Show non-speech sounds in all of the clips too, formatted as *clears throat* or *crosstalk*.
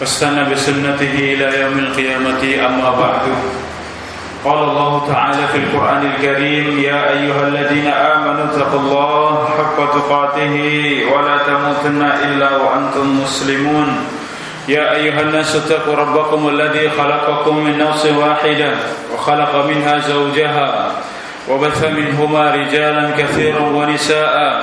واستنى بسنته إلى يوم القيامة أما بعد. قال الله تعالى في القرآن الكريم يا أيها الذين آمنوا اتقوا الله حق تقاته ولا تموتن إلا وأنتم مسلمون. يا أيها الناس اتقوا ربكم الذي خلقكم من نفس واحدة وخلق منها زوجها وبث منهما رجالا كثيرا ونساء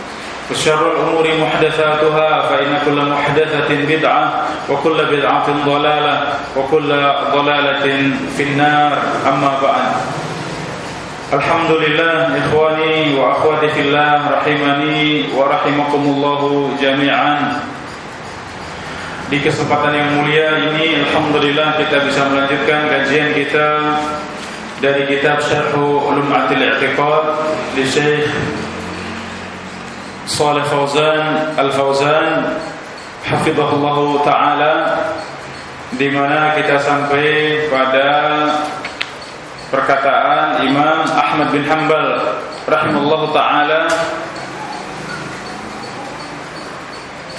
وشر الأمور محدثاتها فإن كل محدثة بدعة وكل بدعة ضلالة وكل ضلالة في النار أما بعد الحمد لله إخواني وأخواتي في الله رحمني ورحمكم الله جميعا Di kesempatan yang mulia ini Alhamdulillah kita bisa melanjutkan kajian kita dari kitab Syarhu Ulum Atil I'tiqad di Syekh Saleh Fauzan Al-Fauzan hafizahullah taala di mana kita sampai pada perkataan Imam Ahmad bin Hanbal rahimallahu taala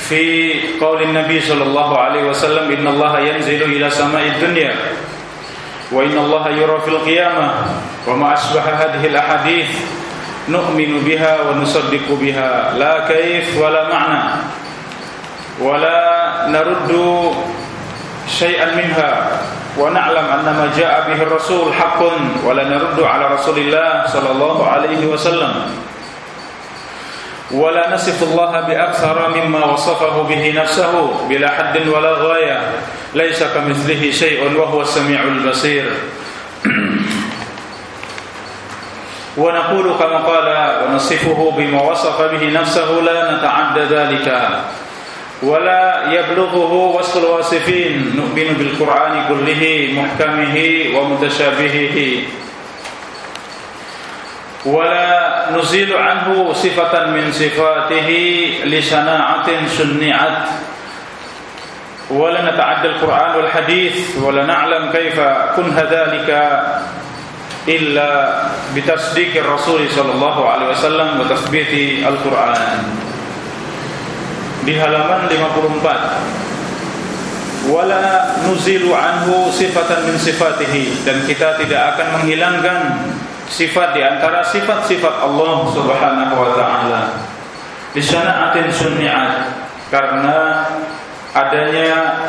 في قول النبي صلى الله عليه وسلم إن الله ينزل إلى سماء الدنيا وإن الله يرى في القيامة وما أشبه هذه الأحاديث نؤمن بها ونصدق بها. لا كيف ولا معنى ولا نرد شيئا منها ونعلم أن ما جاء به الرسول حق ولا نرد على رسول الله صلى الله عليه وسلم. ولا نصف الله بأكثر مما وصفه به نفسه بلا حد ولا غاية. ليس كمثله شيء وهو السميع البصير. ونقول كما قال ونصفه بما وصف به نفسه لا نتعدى ذلك. ولا يبلغه وصف الواصفين. نؤمن بالقرآن كله محكمه ومتشابهه. ولا نزيل عنه صفة من صفاته لشناعة شنعت ولا نتعدى القرآن والحديث ولا نعلم كيف كنه ذلك. إلا بتصديق الرسول صلى الله عليه وسلم وتثبيت القرآن di halaman 54 wala nuzilu anhu sifatan min sifatihi dan kita tidak akan menghilangkan sifat di antara sifat-sifat Allah Subhanahu wa taala bisana'atin sunni'at karena adanya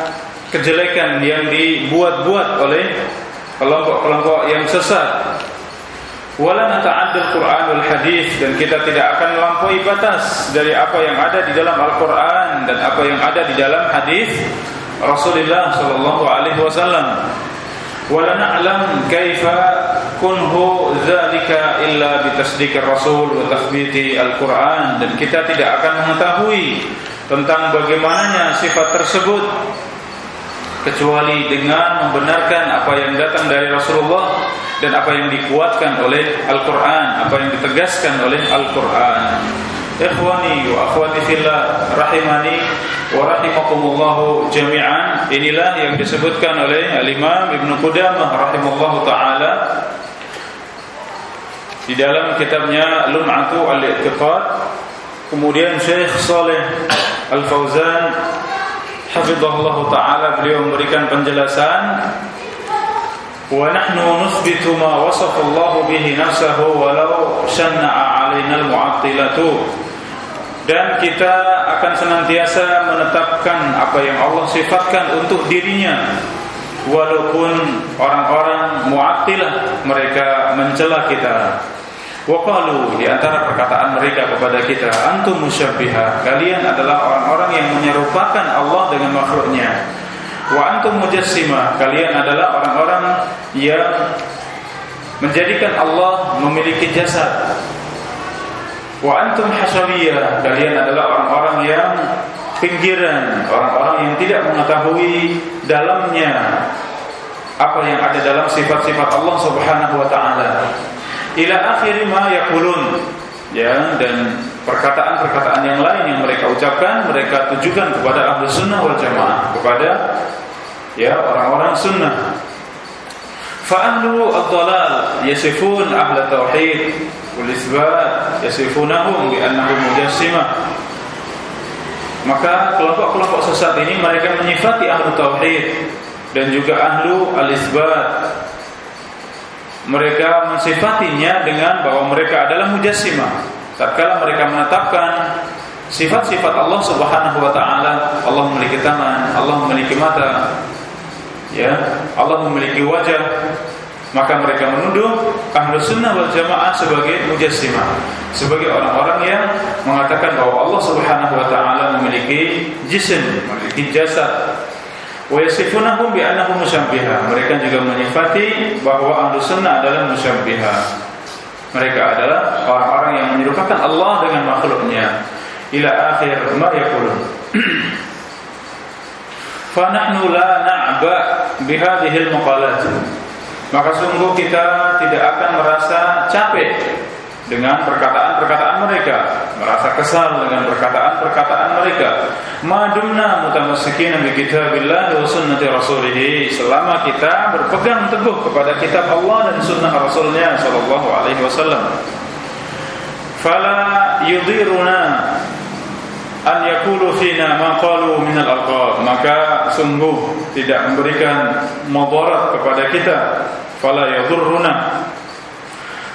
kejelekan yang dibuat-buat oleh kelompok-kelompok yang sesat. Wala nata'addal Quran wal hadis dan kita tidak akan melampaui batas dari apa yang ada di dalam Al-Qur'an dan apa yang ada di dalam hadis Rasulullah sallallahu alaihi wasallam. Wala na'lam kaifa kunhu dzalika illa bitasdiqir rasul wa tathbiti Al-Qur'an dan kita tidak akan mengetahui tentang bagaimananya sifat tersebut kecuali dengan membenarkan apa yang datang dari Rasulullah dan apa yang dikuatkan oleh Al-Qur'an, apa yang ditegaskan oleh Al-Qur'an. Ikhwani wa akhwati fillah rahimani wa rahimakumullah jami'an. Inilah yang disebutkan oleh Al-Imam Ibnu Qudamah rahimallahu taala di dalam kitabnya Lum'atu al-I'tiqad. Kemudian Syekh Saleh Al-Fauzan hafizahullah taala beliau memberikan penjelasan wa nahnu nuthbitu ma wasafa Allah bihi nafsahu walau shanna'a 'alaina al-mu'attilatu dan kita akan senantiasa menetapkan apa yang Allah sifatkan untuk dirinya walaupun orang-orang Mu'attilah mereka mencela kita. Waqalu di antara perkataan mereka kepada kita, antum musyabbiha. Kalian adalah orang-orang yang menyerupakan Allah dengan makhluknya. Wa antum mujassima. Kalian adalah orang-orang yang menjadikan Allah memiliki jasad. Wa antum hasawiyah. Kalian adalah orang-orang yang pinggiran, orang-orang yang tidak mengetahui dalamnya apa yang ada dalam sifat-sifat Allah Subhanahu wa taala. Ila akhir ma yaqulun. Ya, dan perkataan-perkataan yang lain yang mereka ucapkan mereka tujukan kepada ahlu sunnah wal jamaah kepada ya orang-orang sunnah Fa'ahlu ad-dalal yasifun ahla tauhid wal isbat yasifunahum bi annahum mujassimah maka kelompok-kelompok sesat ini mereka menyifati ahlu tauhid dan juga ahlu al-isbat. Mereka mensifatinya dengan bahwa mereka adalah mujassimah. Tatkala mereka menetapkan sifat-sifat Allah Subhanahu wa taala, Allah memiliki tangan, Allah memiliki mata, ya, Allah memiliki wajah, maka mereka menuduh ahlu sunnah wal jamaah sebagai mujassimah sebagai orang-orang yang mengatakan bahwa Allah subhanahu wa ta'ala memiliki jisim memiliki jasad wa bi annahum musyabbiha mereka juga menyifati bahwa ahlu sunnah adalah musyabbiha. Mereka adalah orang-orang yang menyerupakan Allah dengan makhluknya. Ila akhir ma yaqulun. *clears throat* Fa nahnu la na'ba bi hadhihi al-maqalat maka sungguh kita tidak akan merasa capek dengan perkataan-perkataan mereka, merasa kesal dengan perkataan-perkataan mereka. Madumna mutamassikin bi kitabillah wa sunnati rasulih selama kita berpegang teguh kepada kitab Allah dan sunnah Rasulnya sallallahu alaihi wasallam. Fala yudiruna an yakulu fina ma qalu min al-alqab maka sungguh tidak memberikan mudarat kepada kita fala yadurruna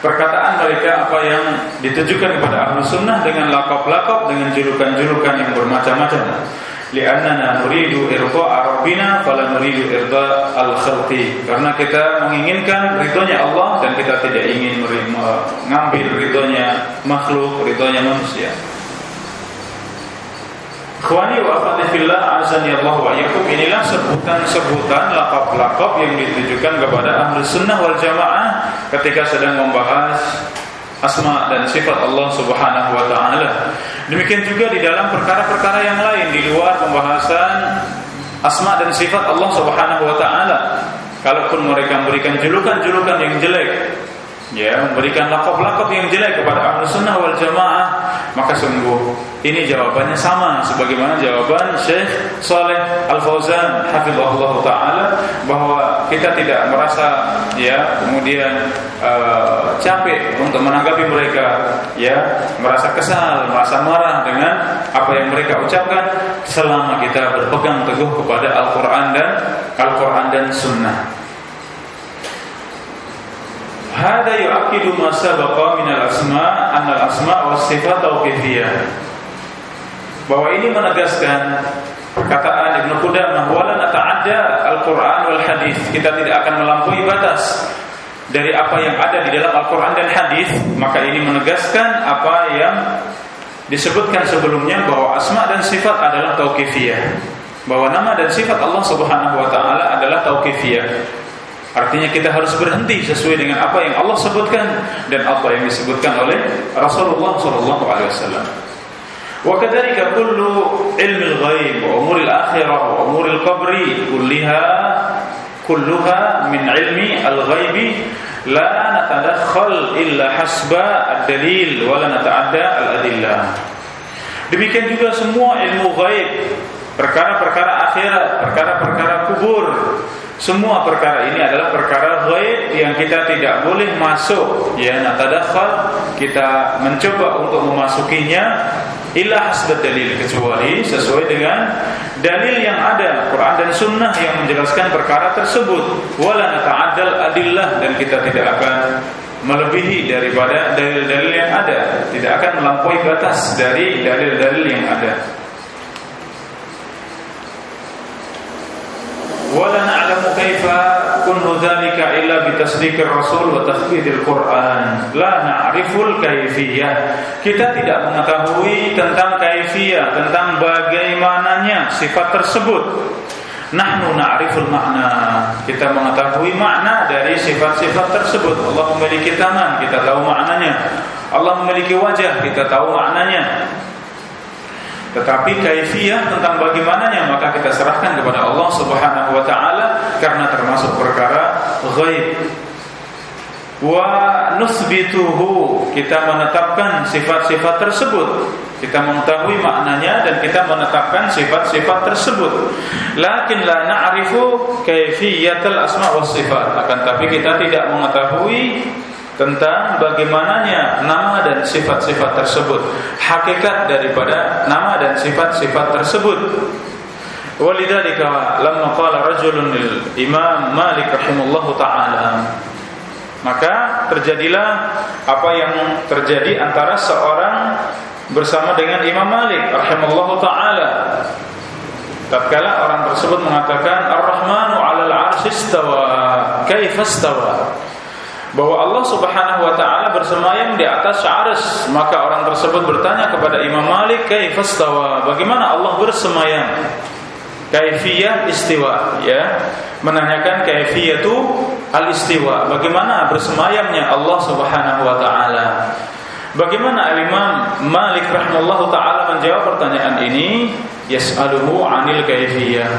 perkataan mereka apa yang ditujukan kepada ahlu sunnah dengan lakop-lakop dengan julukan-julukan yang bermacam-macam. Li'annana nuridu irda' rabbina fala nuridu irda' al-khalqi. Karena kita menginginkan ridhonya Allah dan kita tidak ingin mengambil ridhonya makhluk ridhonya manusia. Khwani wa akhwati fillah azani Allah wa yakum inilah sebutan-sebutan lakop-lakop yang ditujukan kepada ahli sunnah wal jamaah ketika sedang membahas asma dan sifat Allah Subhanahu wa taala. Demikian juga di dalam perkara-perkara yang lain di luar pembahasan asma dan sifat Allah Subhanahu wa taala. Kalaupun mereka memberikan julukan-julukan yang jelek ya memberikan lakop-lakop yang jelek kepada ahlu sunnah wal jamaah. Maka sungguh ini jawabannya sama sebagaimana jawaban Syekh Saleh Al Fauzan hafizahullah taala bahwa kita tidak merasa ya kemudian uh, capek untuk menanggapi mereka ya merasa kesal merasa marah dengan apa yang mereka ucapkan selama kita berpegang teguh kepada Al-Qur'an dan Al-Qur'an dan sunnah Hada yu'akidu ma sabaqa min al-asma an al-asma wa sifat tauqifiyah. Bahwa ini menegaskan perkataan Ibnu Qudamah wala nata'adda al-Qur'an wal hadis. Kita tidak akan melampaui batas dari apa yang ada di dalam Al-Qur'an dan hadis, maka ini menegaskan apa yang disebutkan sebelumnya bahwa asma dan sifat adalah tauqifiyah. Bahwa nama dan sifat Allah Subhanahu wa taala adalah tauqifiyah. Artinya kita harus berhenti sesuai dengan apa yang Allah sebutkan dan apa yang disebutkan oleh Rasulullah sallallahu alaihi wasallam. Wa kadzalika kullu ilmi al-ghaib wa umur al-akhirah wa umur al-qabr kullaha kulluha min ilmi al-ghaib la natadakhal illa hasba ad-dalil wa la nata'adda al-adillah. Demikian juga semua ilmu gaib, perkara-perkara akhirat, perkara-perkara kubur, semua perkara ini adalah perkara gaib yang kita tidak boleh masuk. Ya natadakhal kita mencoba untuk memasukinya. Illa hasbad dalil kecuali sesuai dengan dalil yang ada Quran dan sunnah yang menjelaskan perkara tersebut. Wala nata'addal adillah dan kita tidak akan melebihi daripada dalil-dalil yang ada. Tidak akan melampaui batas dari dalil-dalil yang ada kaifa kaifa kunhu dzalika illa bitasdiqir rasul wa takhbiril Qur'an. La na'riful kaifiyah. Kita tidak mengetahui tentang kaifiyah tentang bagaimananya sifat tersebut. Nahnu na'riful makna Kita mengetahui makna dari sifat-sifat tersebut. Allah memiliki tangan, kita tahu maknanya. Allah memiliki wajah, kita tahu maknanya tetapi kaifiyah tentang bagaimananya maka kita serahkan kepada Allah Subhanahu wa taala karena termasuk perkara ghaib. Wa nusbituhu kita menetapkan sifat-sifat tersebut. Kita mengetahui maknanya dan kita menetapkan sifat-sifat tersebut. Lakin la na'rifu kaifiyatal asma was sifat. Akan tapi kita tidak mengetahui tentang bagaimananya nama dan sifat-sifat tersebut, hakikat daripada nama dan sifat-sifat tersebut. Walidzalika lamma qala rajulun lil Imam Malik taala. Maka terjadilah apa yang terjadi antara seorang bersama dengan Imam Malik rahimahullahu taala. Tatkala orang tersebut mengatakan Ar-Rahmanu 'alal 'arsy istawa kaifa istawa bahwa Allah Subhanahu wa taala bersemayam di atas arsy maka orang tersebut bertanya kepada Imam Malik kaifastawa bagaimana Allah bersemayam? Kaifiyah istiwa ya. Menanyakan kaifiyatu al istiwa bagaimana bersemayamnya Allah Subhanahu wa taala? Bagaimana Imam Malik rahimahullahu taala menjawab pertanyaan ini? Yas'aluhu 'anil kaifiyah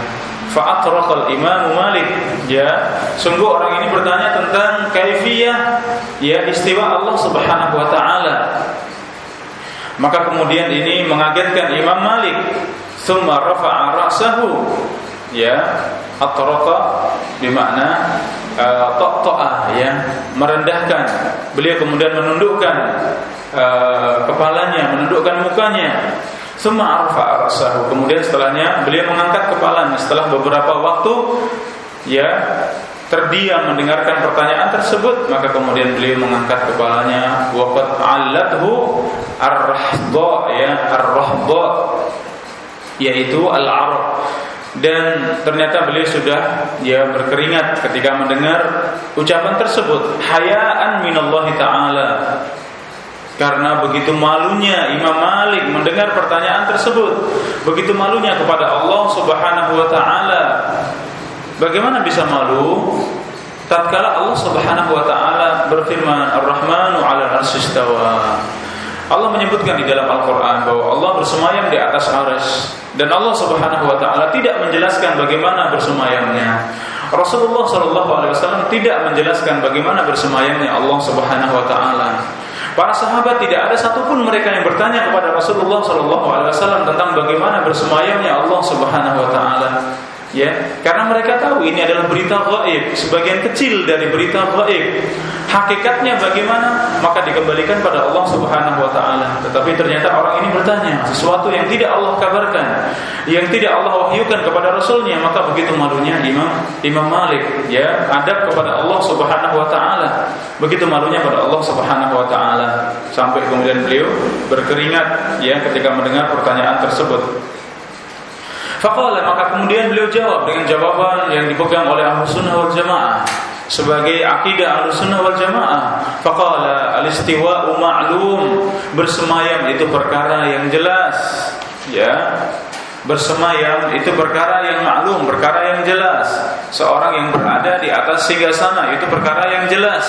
Fa'atraqal Imam Malik. Ya sungguh orang ini bertanya tentang kaifiyah ya istiwa Allah Subhanahu wa taala. Maka kemudian ini mengagetkan Imam Malik. Thumma rafa'a ra'sahu. Ya atraqa bermakna uh, ta'ta'ah ya merendahkan. Beliau kemudian menundukkan uh, kepalanya menundukkan mukanya Suma arfa rasahu. Kemudian setelahnya beliau mengangkat kepalanya. Setelah beberapa waktu ya terdiam mendengarkan pertanyaan tersebut maka kemudian beliau mengangkat kepalanya. Waqad alladhu ar-rahdha ya ar-rahdha yaitu al-arab dan ternyata beliau sudah ya berkeringat ketika mendengar ucapan tersebut. Hayaan minallahi taala karena begitu malunya Imam Malik mendengar pertanyaan tersebut, begitu malunya kepada Allah Subhanahu wa taala. Bagaimana bisa malu? Tatkala Allah Subhanahu wa taala berfirman, Ar-Rahmanu 'ala al-istawa. Allah menyebutkan di dalam Al-Qur'an bahwa Allah bersemayam di atas arsy dan Allah Subhanahu wa taala tidak menjelaskan bagaimana bersemayamnya. Rasulullah Shallallahu alaihi wasallam tidak menjelaskan bagaimana bersemayamnya Allah Subhanahu wa taala. Para sahabat tidak ada satupun mereka yang bertanya kepada Rasulullah Shallallahu Alaihi Wasallam tentang bagaimana bersemayamnya Allah Subhanahu Wa. Ya, karena mereka tahu ini adalah berita gaib, sebagian kecil dari berita gaib. Hakikatnya bagaimana? Maka dikembalikan pada Allah Subhanahu wa taala. Tetapi ternyata orang ini bertanya sesuatu yang tidak Allah kabarkan, yang tidak Allah wahyukan kepada rasulnya, maka begitu malunya Imam Imam Malik ya, adab kepada Allah Subhanahu wa taala. Begitu malunya pada Allah Subhanahu wa taala sampai kemudian beliau berkeringat ya ketika mendengar pertanyaan tersebut. Faqala maka kemudian beliau jawab dengan jawaban yang dipegang oleh Ahlus Sunnah wal Jamaah sebagai akidah Ahlus Sunnah wal Jamaah. Faqala al-istiwa'u bersemayam itu perkara yang jelas. Ya. Bersemayam itu perkara yang maklum, perkara yang jelas. Seorang yang berada di atas singgasana itu perkara yang jelas.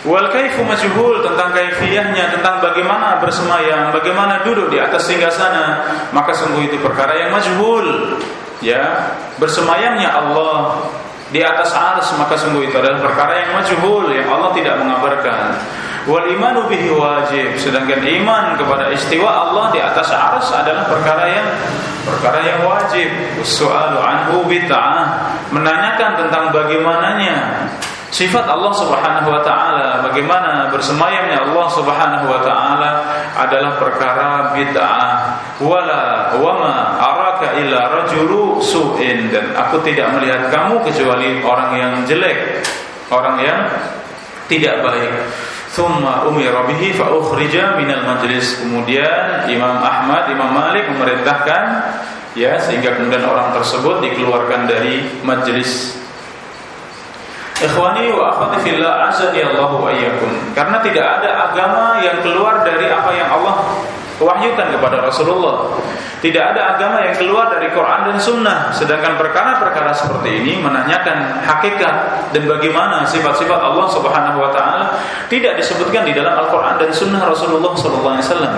Wal kaifu majhul tentang kaifiyahnya, tentang bagaimana bersemayam, bagaimana duduk di atas singgasana, maka sungguh itu perkara yang majhul. Ya, bersemayamnya Allah di atas ars maka sungguh itu adalah perkara yang majhul yang Allah tidak mengabarkan. Wal imanu bihi wajib, sedangkan iman kepada istiwa Allah di atas ars adalah perkara yang perkara yang wajib. Soal anhu bid'ah, menanyakan tentang bagaimananya Sifat Allah Subhanahu wa taala bagaimana bersemayamnya Allah Subhanahu wa taala adalah perkara bid'ah. Wala wama araka illa rajulu su'in dan aku tidak melihat kamu kecuali orang yang jelek, orang yang tidak baik. thumma umira bihi fa ukhrija minal majlis kemudian Imam Ahmad Imam Malik memerintahkan ya sehingga kemudian orang tersebut dikeluarkan dari majlis Ikhwani wa akhwati fillah azani Allah wa iyyakum karena tidak ada agama yang keluar dari apa yang Allah wahyukan kepada Rasulullah. Tidak ada agama yang keluar dari Quran dan Sunnah. Sedangkan perkara-perkara seperti ini menanyakan hakikat dan bagaimana sifat-sifat Allah Subhanahu Wa Taala tidak disebutkan di dalam Al-Quran dan Sunnah Rasulullah Sallallahu Alaihi Wasallam.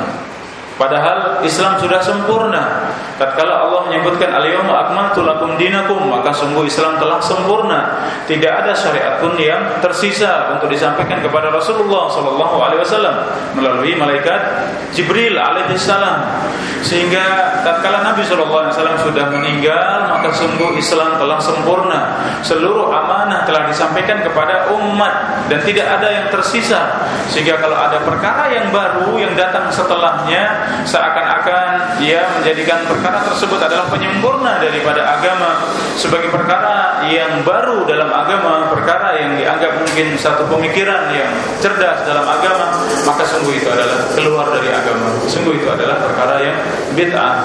Padahal Islam sudah sempurna. Tatkala Allah menyebutkan al-yawma akmaltu lakum dinakum, maka sungguh Islam telah sempurna. Tidak ada syariat pun yang tersisa untuk disampaikan kepada Rasulullah sallallahu alaihi wasallam melalui malaikat Jibril alaihi salam. Sehingga tatkala Nabi sallallahu alaihi wasallam sudah meninggal, maka sungguh Islam telah sempurna. Seluruh amanah telah disampaikan kepada umat dan tidak ada yang tersisa. Sehingga kalau ada perkara yang baru yang datang setelahnya seakan-akan dia menjadikan perkara tersebut adalah penyempurna daripada agama sebagai perkara yang baru dalam agama, perkara yang dianggap mungkin satu pemikiran yang cerdas dalam agama, maka sungguh itu adalah keluar dari agama. Sungguh itu adalah perkara yang bid'ah.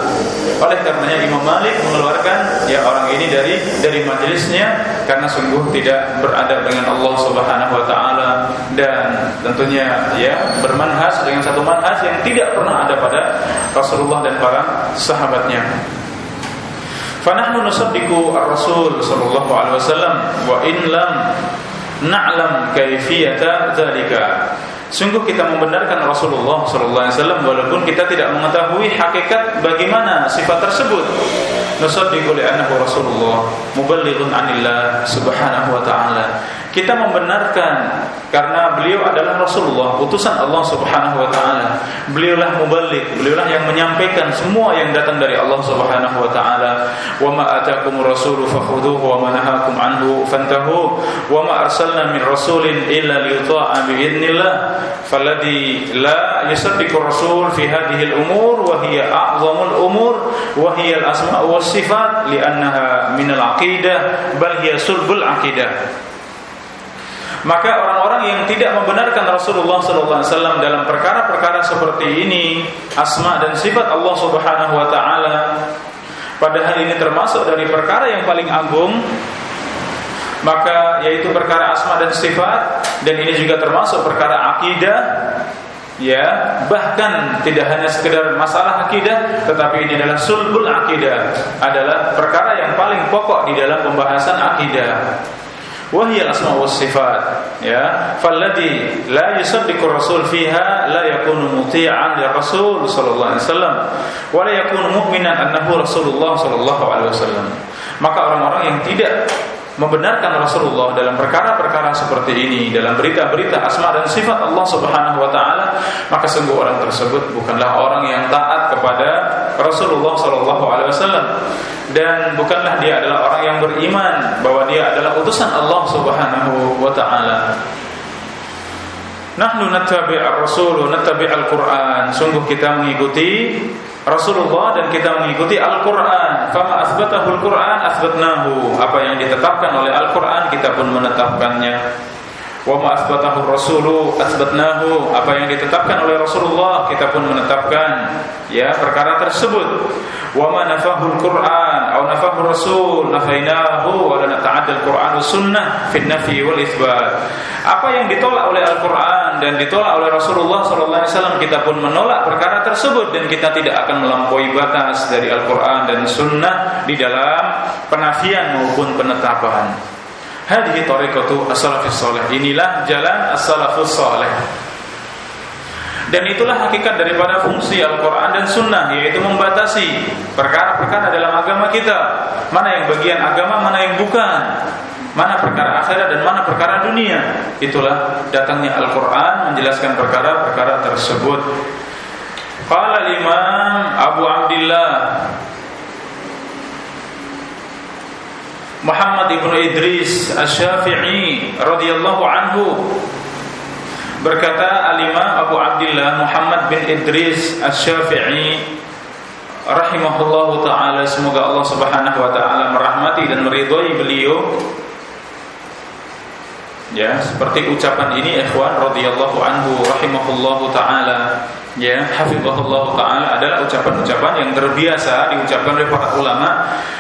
Oleh karenanya Imam Malik mengeluarkan ya orang ini dari dari majelisnya karena sungguh tidak beradab dengan Allah Subhanahu wa taala dan tentunya ya bermanhas dengan satu manhas yang tidak pernah ada pada Rasulullah dan para sahabatnya. Fanahnu nusaddiqu ar-Rasul sallallahu alaihi wasallam wa in lam na'lam kaifiyata dzalika. Sungguh kita membenarkan Rasulullah sallallahu alaihi wasallam walaupun kita tidak mengetahui hakikat bagaimana sifat tersebut. Nusaddiqu li'annahu Rasulullah muballighun 'anillah subhanahu wa ta'ala kita membenarkan karena beliau adalah Rasulullah, utusan Allah Subhanahu wa taala. Beliaulah mubalik, beliaulah yang menyampaikan semua yang datang dari Allah Subhanahu wa taala. Wa ma ataakumur rasulu fakhudhuhu wa ma nahakum anhu fantahu. Wa ma arsalna min rasulin illa liyuta'a bi idznillah. Falladhi la yusaddiqur rasul fi hadhihi al-umur wa hiya a'zamul umur wa hiya al-asma' was sifat li'annaha min al-aqidah bal hiya sulbul aqidah. Maka orang-orang yang tidak membenarkan Rasulullah SAW dalam perkara-perkara seperti ini, asma dan sifat Allah Subhanahu Wa Taala, padahal ini termasuk dari perkara yang paling agung, maka yaitu perkara asma dan sifat, dan ini juga termasuk perkara akidah, ya bahkan tidak hanya sekedar masalah akidah tetapi ini adalah sulbul akidah adalah perkara yang paling pokok di dalam pembahasan akidah وهي الأسماء والصفات يا فالذي لا يصدق الرسول فيها لا يكون مطيعا للرسول صلى الله عليه وسلم ولا يكون مؤمنا أنه رسول الله صلى الله عليه وسلم maka orang-orang yang tidak membenarkan Rasulullah dalam perkara-perkara seperti ini dalam berita-berita asma dan sifat Allah Subhanahu wa taala maka sungguh orang tersebut bukanlah orang yang taat kepada Rasulullah sallallahu alaihi wasallam dan bukanlah dia adalah orang yang beriman bahwa dia adalah utusan Allah Subhanahu wa taala Nahnu nattabi' ar-rasul nattabi' al-Qur'an. Sungguh kita mengikuti Rasulullah dan kita mengikuti Al-Qur'an. Fama asbatahu Al-Qur'an asbatnahu. Apa yang ditetapkan oleh Al-Qur'an kita pun menetapkannya wa ma asbatahu rasulu asbatnahu. Apa yang ditetapkan oleh Rasulullah kita pun menetapkan ya perkara tersebut. Wa ma nafahu al-Qur'an atau nafahu Rasul nafainahu wa la nata'adda al-Qur'an sunnah fi nafi wal itsbat apa yang ditolak oleh Al-Qur'an dan ditolak oleh Rasulullah sallallahu alaihi wasallam kita pun menolak perkara tersebut dan kita tidak akan melampaui batas dari Al-Qur'an dan sunnah di dalam penafian maupun penetapan Hadhihi tariqatu as-salafus salih. Inilah jalan as-salafus salih. Dan itulah hakikat daripada fungsi Al-Quran dan Sunnah Yaitu membatasi perkara-perkara dalam agama kita. Mana yang bagian agama, mana yang bukan. Mana perkara akhirat dan mana perkara dunia. Itulah datangnya Al-Quran menjelaskan perkara-perkara tersebut. Qala Imam Abu Abdullah Muhammad ibnu Idris Asy-Syafi'i radhiyallahu anhu berkata Alimah Abu Abdullah Muhammad bin Idris Asy-Syafi'i rahimahullahu taala semoga Allah Subhanahu wa taala merahmati dan meridhai beliau. Ya seperti ucapan ini ikhwan radhiyallahu anhu rahimahullahu taala ya hafizahullah taala adalah ucapan-ucapan yang terbiasa diucapkan oleh para ulama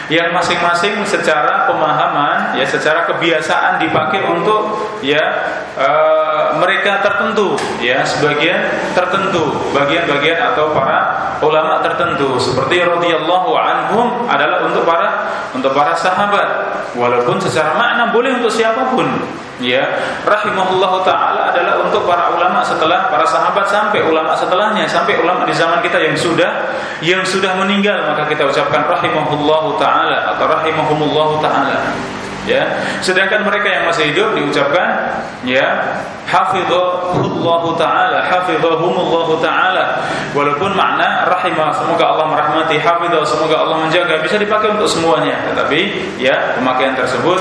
yang masing-masing secara pemahaman ya secara kebiasaan dipakai untuk ya e, mereka tertentu ya sebagian tertentu bagian-bagian atau para ulama tertentu. Seperti radhiyallahu anhum adalah untuk para untuk para sahabat. Walaupun secara makna boleh untuk siapa pun ya. Rahimahullah taala adalah untuk para ulama setelah para sahabat sampai ulama setelahnya sampai ulama di zaman kita yang sudah yang sudah meninggal. Maka kita ucapkan rahimahullah taala atau rahimahumullah taala ya. Sedangkan mereka yang masih hidup diucapkan ya hafizahullah taala hafizahumullah taala. Walaupun makna rahimah semoga Allah merahmati hafizah semoga Allah menjaga bisa dipakai untuk semuanya. Tetapi ya pemakaian tersebut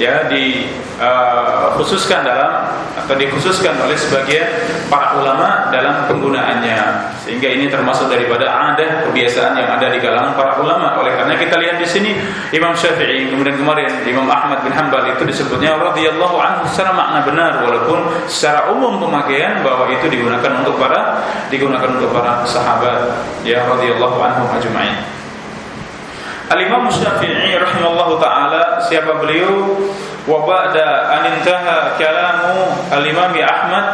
ya dikhususkan uh, dalam atau dikhususkan oleh sebagian para ulama dalam penggunaannya. Sehingga ini termasuk daripada ada kebiasaan yang ada di kalangan para ulama. Oleh karena kita lihat di sini Imam Syafi'i kemudian kemarin Imam Ahmad bin Hanbal itu disebutnya radhiyallahu anhu secara makna benar walaupun secara umum pemakaian bahwa itu digunakan untuk para digunakan untuk para sahabat. Ya radhiyallahu anhum ajma'in Al-Imam Syafi'i rahimallahu taala siapa beliau? Wa ba'da an intaha kalamu Al-Imam Ahmad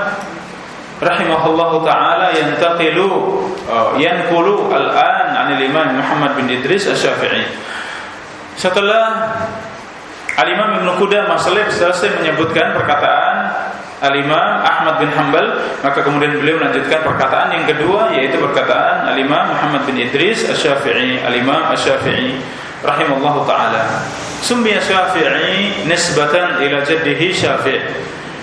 rahimahullahu taala yantaqilu uh, yanqulu al-an 'an al-Imam Muhammad bin Idris Asy-Syafi'i setelah Al-Imam Ibnu Qudamah selesai menyebutkan perkataan Al-Imam Ahmad bin Hanbal maka kemudian beliau melanjutkan perkataan yang kedua yaitu perkataan Al-Imam Muhammad bin Idris Asy-Syafi'i Al-Imam Asy-Syafi'i rahimallahu taala. Summiya Syafi'i nisbatan ila jaddihi Syafi'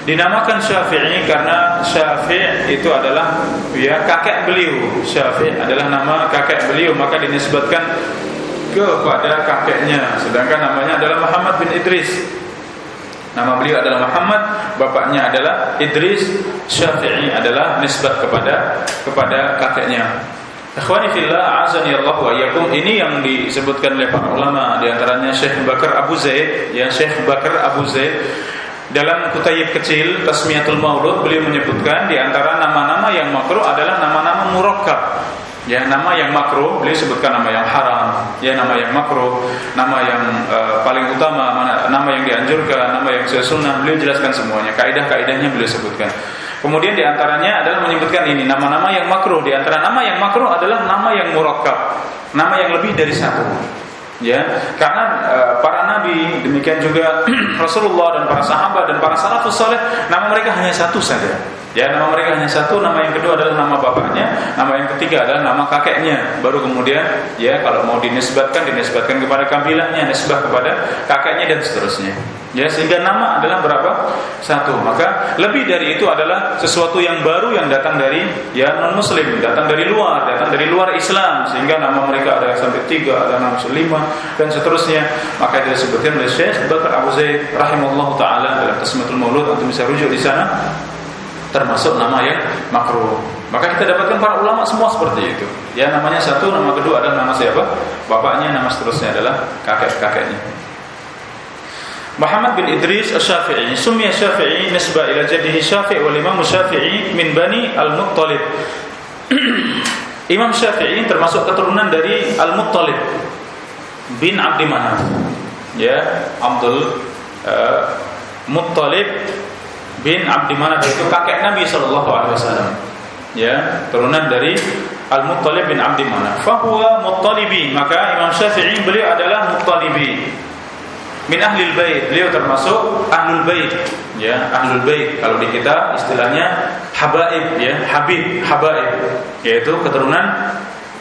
dinamakan Syafi'i karena Syafi' itu adalah ya kakek beliau. Syafi' adalah nama kakek beliau maka dinisbatkan kepada kakeknya. Sedangkan namanya adalah Muhammad bin Idris Nama beliau adalah Muhammad, bapaknya adalah Idris, Syafi'i adalah nisbat kepada kepada kakeknya. Ikhwani fillah, azani Allah wa iyyakum. Ini yang disebutkan oleh para ulama di antaranya Syekh Bakar Abu Zaid, ya Syekh Bakar Abu Zaid dalam kutayib kecil Tasmiyatul Maulud beliau menyebutkan di antara nama-nama yang makruh adalah nama-nama murakkab Ya, nama yang makro, beliau sebutkan nama yang haram, ya nama yang makro, nama yang uh, paling utama, mana, nama yang dianjurkan, nama yang sesuai sunnah, beliau jelaskan semuanya. Kaidah-kaidahnya beliau sebutkan. Kemudian di antaranya adalah menyebutkan ini nama-nama yang makro. Di antara nama yang makro adalah nama yang murakkab, nama yang lebih dari satu. Ya, karena uh, para nabi demikian juga *clears throat* Rasulullah dan para sahabat dan para salafus saleh nama mereka hanya satu saja. Ya nama mereka hanya satu, nama yang kedua adalah nama bapaknya, nama yang ketiga adalah nama kakeknya. Baru kemudian ya kalau mau dinisbatkan dinisbatkan kepada kabilahnya, nisbah kepada kakeknya dan seterusnya. Ya sehingga nama adalah berapa? Satu. Maka lebih dari itu adalah sesuatu yang baru yang datang dari ya non muslim, datang dari luar, datang dari luar Islam sehingga nama mereka ada sampai tiga, ada nama lima dan seterusnya. Maka itu disebutkan oleh Syekh Bakar Abu Zaid rahimahullah taala dalam Tasmatul Maulud untuk bisa rujuk di sana termasuk nama yang makruh. Maka kita dapatkan para ulama semua seperti itu. Ya namanya satu, nama kedua adalah nama siapa? Bapaknya, nama seterusnya adalah kakek-kakeknya. Muhammad bin Idris Asy-Syafi'i, summiya Syafi'i nisbah ila jaddihi Syafi'i wal Imam Syafi'i min Bani Al-Muttalib. *clears throat* Imam Syafi'i termasuk keturunan dari Al-Muttalib bin Abdi Manaf. Ya, Abdul uh, Muttalib bin Abdi Manaf itu kakek Nabi Shallallahu Alaihi Wasallam. Ya turunan dari Al Muttalib bin Abdi Manaf. Fahuwa Muttalibi. Maka Imam Syafi'i beliau adalah Muttalibi. Min ahlil bait. Beliau termasuk ahlul bait. Ya ahlul bait. Kalau di kita istilahnya habaib ya habib habaib. Yaitu keturunan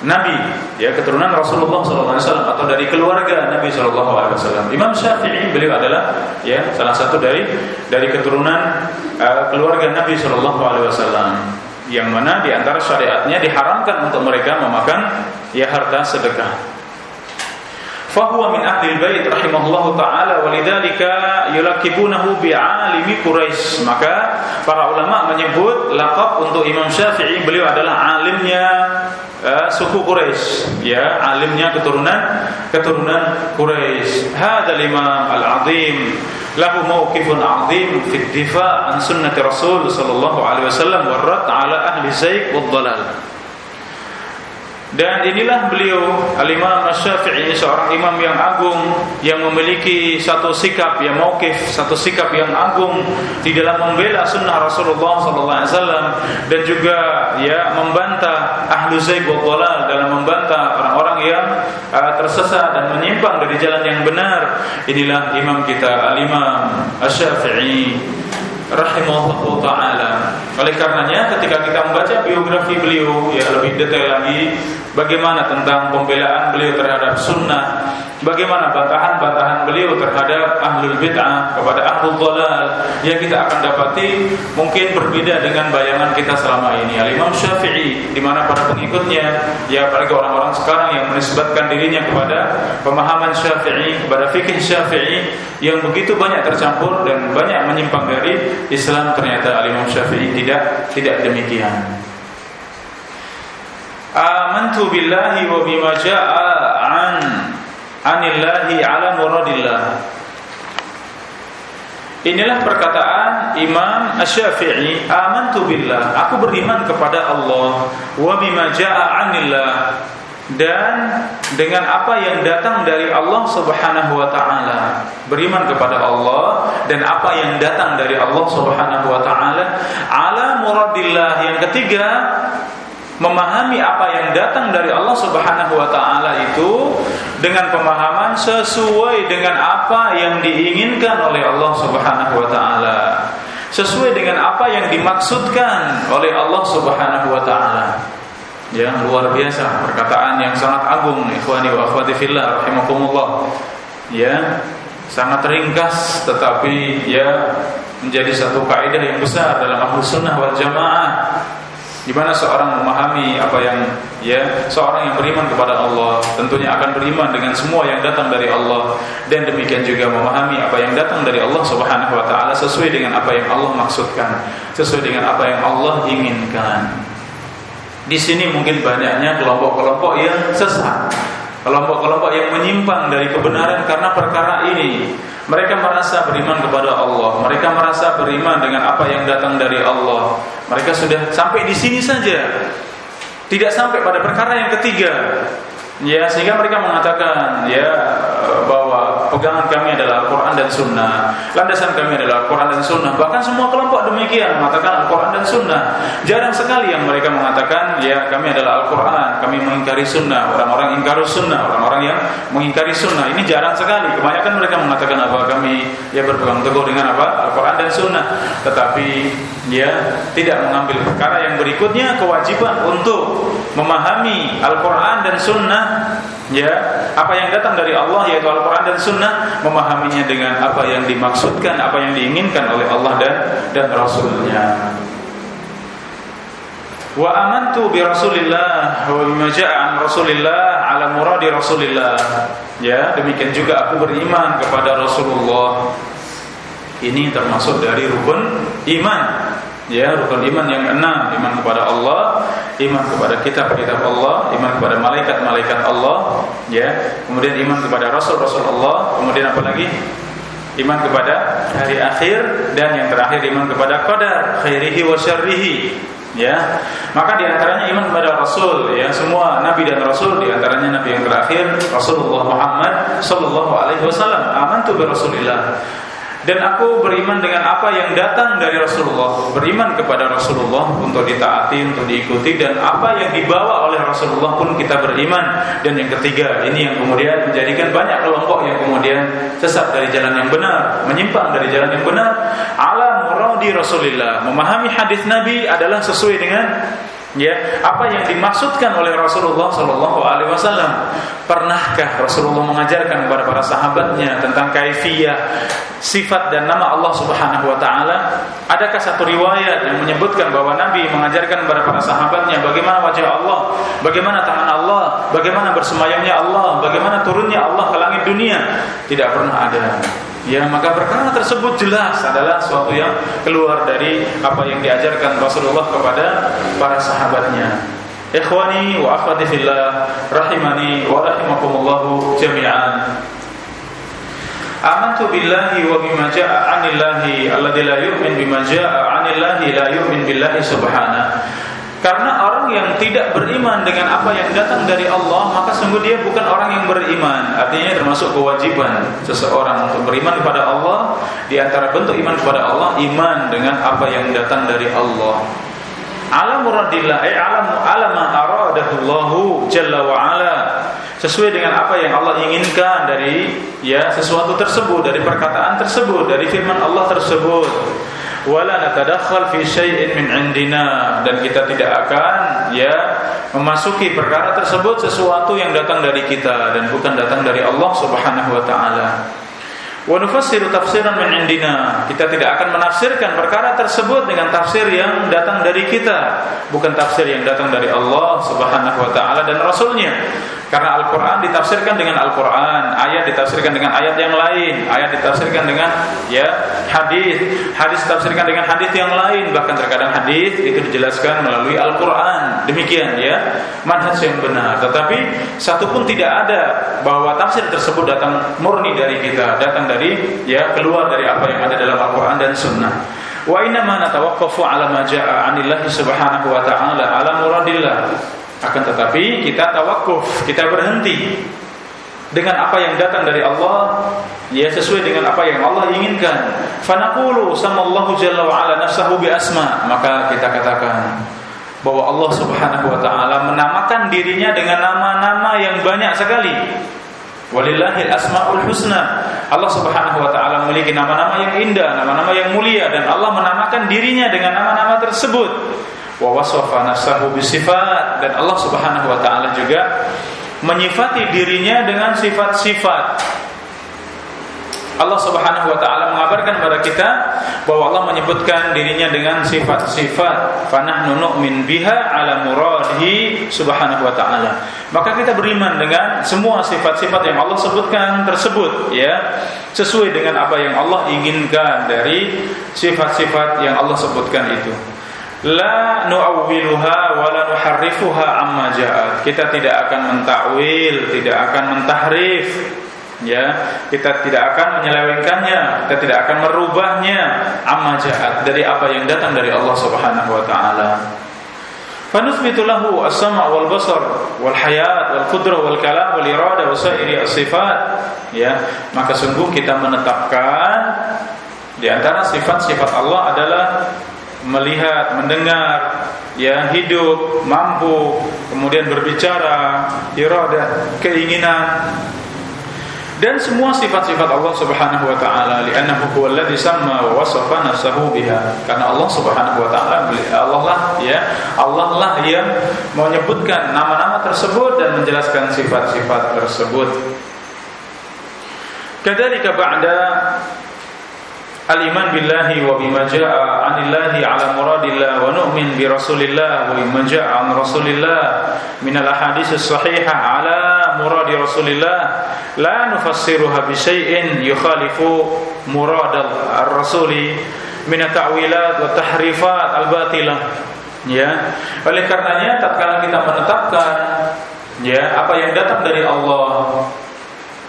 Nabi, ya keturunan Rasulullah SAW atau dari keluarga Nabi SAW. Imam Syafi'i beliau adalah ya salah satu dari dari keturunan uh, keluarga Nabi SAW. Yang mana di antara syariatnya diharamkan untuk mereka memakan ya harta sedekah. Fahuwa min ahli bait rahimahullahu taala walidzalika yulaqibunahu bi'alimi Quraisy. Maka para ulama menyebut laqab untuk Imam Syafi'i beliau adalah alimnya uh, suku Quraisy ya alimnya keturunan keturunan Quraisy hadzal imam al-azim lahu mawqifun 'azim fi difa' an sunnati Rasul sallallahu alaihi wasallam wa rad 'ala ahli zaik wad dhalal. Dan inilah beliau Al-Imam Syafi'i seorang imam yang agung yang memiliki satu sikap yang mauqif, satu sikap yang agung di dalam membela sunnah Rasulullah sallallahu alaihi wasallam dan juga ya membantah ahlu zaib wa dalam membantah orang-orang yang uh, tersesat dan menyimpang dari jalan yang benar. Inilah imam kita Al-Imam Syafi'i rahimahullah taala. Oleh karenanya ketika kita membaca biografi beliau ya lebih detail lagi bagaimana tentang pembelaan beliau terhadap sunnah, bagaimana bantahan-bantahan beliau terhadap ahlul bid'ah kepada ahlul dhalal yang kita akan dapati mungkin berbeda dengan bayangan kita selama ini. Al Imam Syafi'i di mana para pengikutnya ya apalagi orang-orang sekarang yang menisbatkan dirinya kepada pemahaman Syafi'i, kepada fikih Syafi'i yang begitu banyak tercampur dan banyak menyimpang dari Islam ternyata Al Imam Syafi'i tidak tidak demikian. Amantu billahi wa bima jaa an anillahi ala muradillah. Inilah perkataan Imam Asy-Syafi'i, amantu billah, aku beriman kepada Allah wa bima jaa anillah dan dengan apa yang datang dari Allah Subhanahu wa taala. Beriman kepada Allah dan apa yang datang dari Allah Subhanahu wa taala ala muradillah. Yang ketiga, memahami apa yang datang dari Allah Subhanahu wa taala itu dengan pemahaman sesuai dengan apa yang diinginkan oleh Allah Subhanahu wa taala. Sesuai dengan apa yang dimaksudkan oleh Allah Subhanahu wa taala. Ya, luar biasa perkataan yang sangat agung ikhwani wa akhwati fillah rahimakumullah. Ya, sangat ringkas tetapi ya menjadi satu kaidah yang besar dalam ahlus sunnah wal jamaah di mana seorang memahami apa yang ya seorang yang beriman kepada Allah tentunya akan beriman dengan semua yang datang dari Allah dan demikian juga memahami apa yang datang dari Allah Subhanahu wa taala sesuai dengan apa yang Allah maksudkan, sesuai dengan apa yang Allah inginkan. Di sini mungkin banyaknya kelompok-kelompok yang sesat, kelompok-kelompok yang menyimpang dari kebenaran karena perkara ini mereka merasa beriman kepada Allah. Mereka merasa beriman dengan apa yang datang dari Allah. Mereka sudah sampai di sini saja. Tidak sampai pada perkara yang ketiga. Ya, sehingga mereka mengatakan ya bahwa pegangan kami adalah Al-Quran dan Sunnah, landasan kami adalah Al-Quran dan Sunnah. Bahkan semua kelompok demikian mengatakan Al-Quran dan Sunnah. Jarang sekali yang mereka mengatakan ya kami adalah Al-Quran, kami mengingkari Sunnah. Orang-orang ingkar Sunnah, orang-orang yang mengingkari Sunnah. Ini jarang sekali. Kebanyakan mereka mengatakan apa kami ya berpegang teguh dengan apa Al-Quran dan Sunnah. Tetapi ya tidak mengambil perkara yang berikutnya kewajiban untuk memahami Al-Quran dan Sunnah ya apa yang datang dari Allah yaitu Al-Quran dan Sunnah memahaminya dengan apa yang dimaksudkan apa yang diinginkan oleh Allah dan dan Rasulnya. Wa amantu bi Rasulillah wa bima ja'a Rasulillah ala muradi Rasulillah. Ya demikian juga aku beriman kepada Rasulullah. Ini termasuk dari rukun iman ya rukun iman yang enam iman kepada Allah iman kepada kitab-kitab Allah iman kepada malaikat-malaikat Allah ya. Kemudian iman kepada rasul-rasul Allah kemudian apa lagi? Iman kepada hari akhir dan yang terakhir iman kepada qadar khairihi wa syarrihi ya. Maka di antaranya iman kepada Rasul ya semua Nabi dan Rasul di antaranya Nabi yang terakhir Rasulullah Muhammad Sallallahu Alaihi Wasallam. Amantu bi Rasulillah dan aku beriman dengan apa yang datang dari Rasulullah. Beriman kepada Rasulullah untuk ditaati untuk diikuti dan apa yang dibawa oleh Rasulullah pun kita beriman. Dan yang ketiga ini yang kemudian menjadikan banyak kelompok yang kemudian sesat dari jalan yang benar menyimpang dari jalan yang benar. Ala muradi Rasulullah memahami hadis Nabi adalah sesuai dengan Ya, apa yang dimaksudkan oleh Rasulullah Shallallahu Alaihi Wasallam? Pernahkah Rasulullah mengajarkan kepada para sahabatnya tentang kaifiyah, sifat dan nama Allah Subhanahu Wa Taala? Adakah satu riwayat yang menyebutkan bahwa Nabi mengajarkan kepada para sahabatnya bagaimana wajah Allah, bagaimana tangan Allah, bagaimana bersemayamnya Allah, bagaimana turunnya Allah ke langit dunia? Tidak pernah ada ya maka perkara tersebut jelas adalah suatu yang keluar dari apa yang diajarkan Rasulullah kepada para sahabatnya. Ikhwani wa akhwati fillah rahimani wa rahimakumullah jami'an. Amantu billahi wa bima jaa 'anillahi alladzi la yu'min bima jaa 'anillahi la yu'min billahi subhanahu. Karena orang yang tidak beriman dengan apa yang datang dari Allah, maka sungguh dia bukan orang yang beriman. Artinya termasuk kewajiban seseorang untuk beriman kepada Allah. Di antara bentuk iman kepada Allah, iman dengan apa yang datang dari Allah. Alam muradillah, eh alam aradahullahu jalla wa ala. Sesuai dengan apa yang Allah inginkan dari ya sesuatu tersebut, dari perkataan tersebut, dari firman Allah tersebut wala natadakhal fi syai'in min indina dan kita tidak akan ya memasuki perkara tersebut sesuatu yang datang dari kita dan bukan datang dari Allah Subhanahu wa taala. Wa nufassiru tafsiran min indina. Kita tidak akan menafsirkan perkara tersebut dengan tafsir yang datang dari kita, bukan tafsir yang datang dari Allah Subhanahu wa taala dan rasulnya. Karena Al-Quran ditafsirkan dengan Al-Quran Ayat ditafsirkan dengan ayat yang lain Ayat ditafsirkan dengan ya hadis Hadis ditafsirkan dengan hadis yang lain. Bahkan terkadang hadis itu dijelaskan melalui Al-Quran. Demikian ya Manhaj yang benar. Tetapi satu pun tidak ada Bahwa tafsir tersebut datang murni dari kita Datang dari ya keluar dari apa yang ada dalam Al-Quran dan Sunnah. Wa inna ma natawaqqafu ala ma 'anillahi subhanahu wa ta'ala ala muradillah akan tetapi kita tawakuf, kita berhenti dengan apa yang datang dari Allah ya sesuai dengan apa yang Allah inginkan. Fanaqulu samallahu jalla wa ala nafsahu bi asma, maka kita katakan bahwa Allah Subhanahu wa taala menamakan dirinya dengan nama-nama yang banyak sekali. Walillahil asmaul husna. Allah Subhanahu wa taala memiliki nama-nama yang indah, nama-nama yang mulia dan Allah menamakan dirinya dengan nama-nama tersebut wa wasafa nafsahu bisifat dan Allah Subhanahu wa taala juga menyifati dirinya dengan sifat-sifat. Allah Subhanahu wa taala mengabarkan kepada kita bahwa Allah menyebutkan dirinya dengan sifat-sifat fanahnu nu'min biha ala muradihi subhanahu wa taala. Maka kita beriman dengan semua sifat-sifat yang Allah sebutkan tersebut ya, sesuai dengan apa yang Allah inginkan dari sifat-sifat yang Allah sebutkan itu la nu'awwiluha wa la nuharrifuha amma ja'at. Kita tidak akan mentakwil, tidak akan mentahrif. Ya, kita tidak akan menyelewengkannya, kita tidak akan merubahnya amma ja'at dari apa yang datang dari Allah Subhanahu wa taala. Fanuthbitu lahu as-sama' wal basar wal hayat wal qudrah wal kalam wal irada wa sa'iri as-sifat. Ya, maka sungguh kita menetapkan di antara sifat-sifat Allah adalah melihat, mendengar, ya hidup, mampu, kemudian berbicara, iradah, keinginan. Dan semua sifat-sifat Allah Subhanahu wa taala li'annahu huwal ladzi samma wa wasafa nafsahu biha. Karena Allah Subhanahu wa taala Allah lah ya Allah lah yang menyebutkan nama-nama tersebut dan menjelaskan sifat-sifat tersebut. Kadzalika ba'da Al-iman billahi wa bima jaa 'anillahi 'ala muradillah wa nu'min bi rasulillah wa bima jaa 'an rasulillah. Min al-ahadits as-sahihah 'ala muradi rasulillah. La nufassiruha bi syai'in yukhalifu murad ar-rasuli min at-ta'wilat wa tahrifat al-batilah. Ya. Oleh karenanya tatkala kita menetapkan ya apa yang datang dari Allah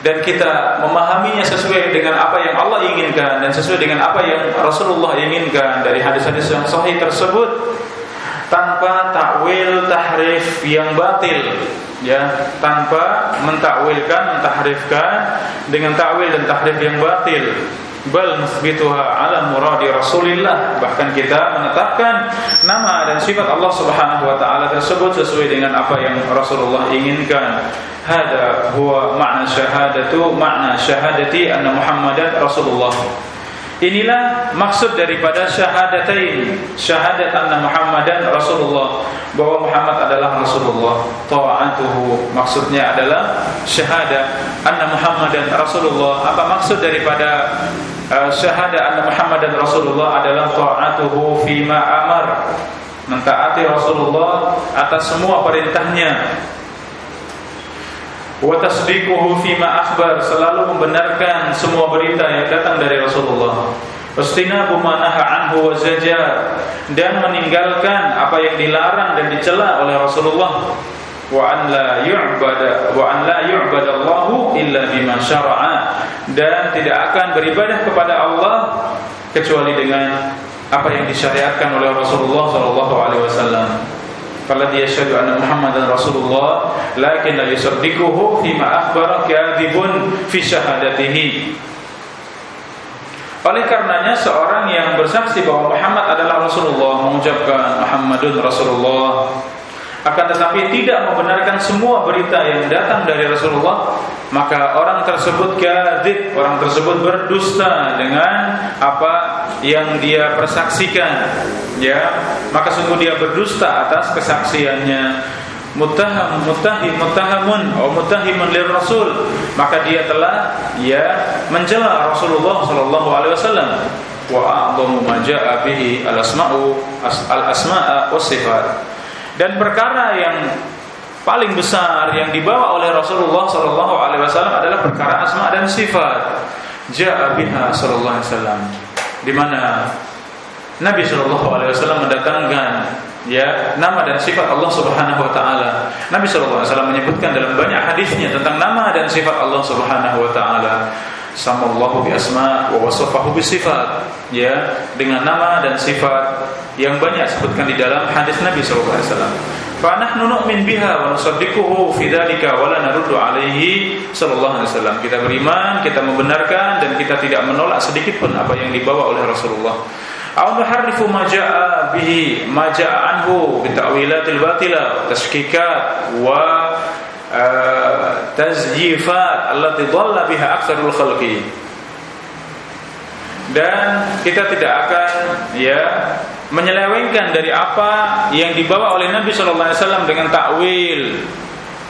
dan kita memahaminya sesuai dengan apa yang Allah inginkan dan sesuai dengan apa yang Rasulullah inginkan dari hadis-hadis yang sahih tersebut. Tanpa takwil tahrif yang batil ya. Tanpa mentakwilkan mentahrifkan dengan takwil dan tahrif yang batil bal nuthbituha ala muradi Rasulillah. Bahkan kita menetapkan nama dan sifat Allah Subhanahu wa taala tersebut sesuai dengan apa yang Rasulullah inginkan. Hada huwa makna syahadatu makna syahadati anna Muhammadan Rasulullah. Inilah maksud daripada syahadatain Syahadat anna Muhammadan Rasulullah. Bahwa Muhammad adalah Rasulullah. Ta'atuhu Maksudnya adalah syahadat Anna Muhammadan Rasulullah. Apa maksud daripada uh, Syahadat anna Muhammadan Rasulullah Adalah ta'atuhu fima amar. Mentaati Rasulullah Atas semua perintahnya. Wa tasdiquhu fima akhbar selalu membenarkan semua berita yang datang dari Rasulullah. Wastinabu manaha anhu wa zajar dan meninggalkan apa yang dilarang dan dicela oleh Rasulullah wa an la yu'bada wa an la yu'badallahu illa bima syara'a dan tidak akan beribadah kepada Allah kecuali dengan apa yang disyariatkan oleh Rasulullah sallallahu alaihi wasallam. Falladhi yashhadu anna Muhammadan Rasulullah lakin la yusaddiquhu fima akhbara kadhibun fi syahadatihi. Oleh karenanya seorang yang bersaksi bahwa Muhammad adalah Rasulullah mengucapkan Muhammadun Rasulullah akan tetapi tidak membenarkan semua berita yang datang dari Rasulullah maka orang tersebut kadzib orang tersebut berdusta dengan apa yang dia persaksikan ya. Maka sungguh dia berdusta atas kesaksiannya. Muttaham muttahim muttahamun atau muttahimun lir rasul. Maka dia telah ya mencela Rasulullah sallallahu alaihi wasallam. Wa a'dhamu ma jaa bihi al asma'u al asma'a sifat dan perkara yang paling besar yang dibawa oleh Rasulullah sallallahu alaihi wasallam adalah perkara asma dan sifat jaa biha sallallahu alaihi wasallam di mana Nabi sallallahu alaihi wasallam mendatangkan ya nama dan sifat Allah Subhanahu wa taala. Nabi sallallahu alaihi wasallam menyebutkan dalam banyak hadisnya tentang nama dan sifat Allah Subhanahu wa taala. Samallahu bi asma wa wasafahu bi sifat. Ya, dengan nama dan sifat yang banyak sebutkan di dalam hadis Nabi sallallahu alaihi wasallam. Fa nahnu nu'min biha wa nusaddiquhu fi dzalika wa la naruddu alaihi sallallahu alaihi wasallam. Kita beriman, kita membenarkan dan kita tidak menolak sedikit pun apa yang dibawa oleh Rasulullah. Aw nuharrifu ma jaa bihi ma jaa anhu bi ta'wilatil batila tashkikat wa tazjifat allati dhalla biha aktsarul khalqi. Dan kita tidak akan ya menyelewengkan dari apa yang dibawa oleh Nabi Shallallahu Alaihi Wasallam dengan takwil.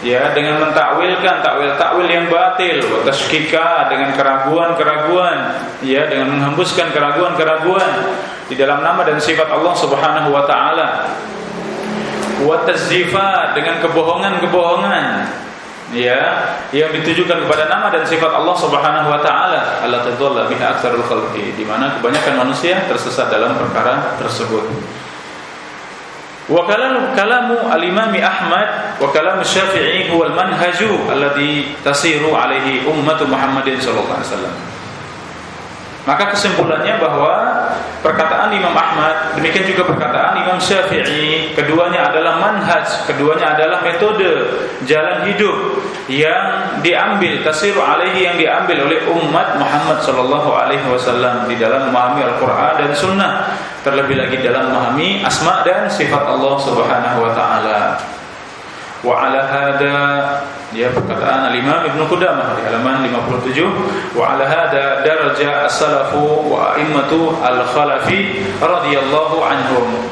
Ya dengan mentakwilkan takwil-takwil yang batil. Tasykika dengan keraguan-keraguan. Ya dengan menghembuskan keraguan-keraguan di dalam nama dan sifat Allah Subhanahu wa taala wa dengan kebohongan-kebohongan. Ya yang ditujukan kepada nama dan sifat Allah Subhanahu wa taala. Allah tadzalla biha aktsarul khalqi. Di mana kebanyakan manusia tersesat dalam perkara tersebut. Wa kalamu kalamu al-Imam Ahmad wa kalamu Syafi'i huwa al-manhaju alladhi tasiru alaihi ummatu Muhammadin sallallahu alaihi wasallam. Maka kesimpulannya bahwa perkataan Imam Ahmad demikian juga perkataan Imam Syafi'i keduanya adalah manhaj, keduanya adalah metode jalan hidup yang diambil tasiru alaihi yang diambil oleh umat Muhammad sallallahu alaihi wasallam di dalam memahami Al-Qur'an dan sunnah terlebih lagi dalam memahami asma dan sifat Allah Subhanahu wa taala. Wa ala hada dia perkataan Al-Imam Ibn Qudamah di halaman 57 wa ala hada daraja as-salafu wa a'immatu al-khalafi radhiyallahu anhum.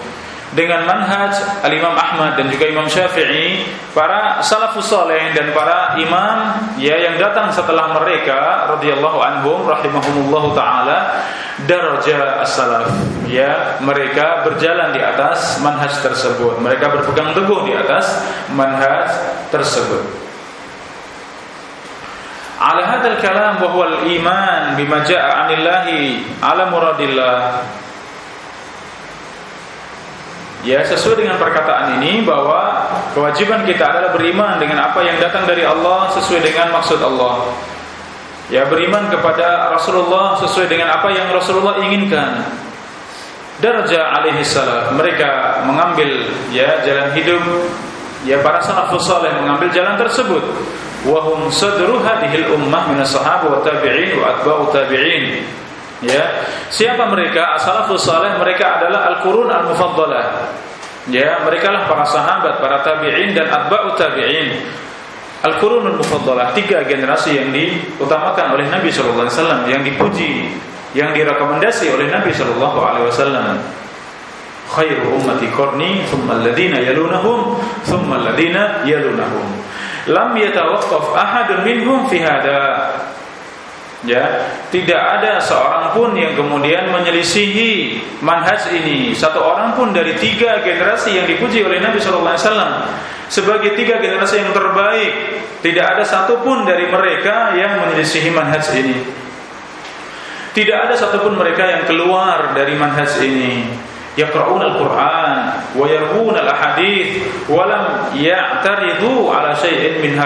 Dengan manhaj Al-Imam Ahmad dan juga Imam Syafi'i para salafus saleh dan para imam ya yang datang setelah mereka radhiyallahu anhum rahimahumullahu taala daraja as-salaf. Ya mereka berjalan di atas manhaj tersebut. Mereka berpegang teguh di atas manhaj tersebut al-iman bima jaa 'anillahi ala muradillah Ya sesuai dengan perkataan ini bahwa kewajiban kita adalah beriman dengan apa yang datang dari Allah sesuai dengan maksud Allah. Ya beriman kepada Rasulullah sesuai dengan apa yang Rasulullah inginkan. Darja alaihi salam mereka mengambil ya jalan hidup ya para salafus saleh mengambil jalan tersebut wahum sadru hadhil ummah min as-sahaba wa tabi'in wa atba'u tabi'in. Ya. Siapa mereka? As-salafus saleh mereka adalah al-qurun al-mufaddalah. Ya mereka lah para sahabat para tabi'in dan atba'u tabi'in. Al-qurun al-mufaddalah tiga generasi yang diutamakan oleh Nabi sallallahu alaihi wasallam yang dipuji yang direkomendasi oleh Nabi sallallahu alaihi wasallam. Khairu ummati qarni thumma alladhina yalunahum thumma alladhina yalunahum lam yatawaqqaf ahadun minhum fi hada. Ya tidak ada seorang pun yang kemudian menyelisihi manhaj ini. Satu orang pun dari tiga generasi yang dipuji oleh Nabi Shallallahu Alaihi Wasallam sebagai tiga generasi yang terbaik. Tidak ada satu pun dari mereka yang menyelisihi manhaj ini. Tidak ada satupun mereka yang keluar dari manhaj ini yaqra'un al-Qur'an wa yarwuna al-ahadith wa lam ya'taridu ala syai'in min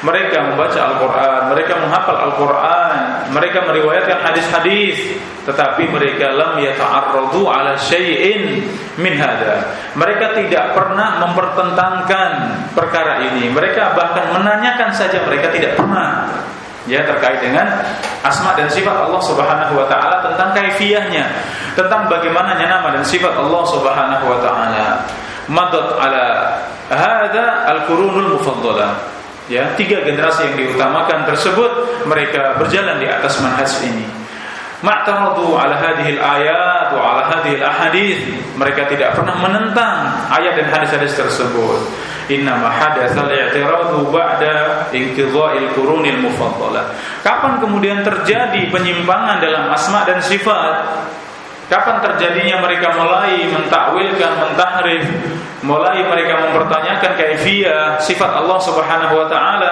mereka membaca Al-Qur'an mereka menghafal Al-Qur'an mereka meriwayatkan hadis-hadis tetapi mereka lam yata'arradu ala syai'in min hadha. Mereka tidak pernah mempertentangkan perkara ini. Mereka bahkan menanyakan saja mereka tidak pernah. Ya terkait dengan asma dan sifat Allah Subhanahu wa taala tentang kaifiyahnya, tentang bagaimana nama dan sifat Allah Subhanahu wa taala. Madad ala hadza al-qurunul mufaddalah. Ya, tiga generasi yang diutamakan tersebut mereka berjalan di atas manhaj ini. Ma'taradu ala hadhil ayat wa ala hadhil ahadith. Mereka tidak pernah menentang ayat dan hadis-hadis tersebut innama hadatsal i'tiradu ba'da inqidha'il qurunil mufaddalah. Kapan kemudian terjadi penyimpangan dalam asma dan sifat? Kapan terjadinya mereka mulai mentakwilkan, mentahrif, mulai mereka mempertanyakan kaifiyah sifat Allah Subhanahu wa taala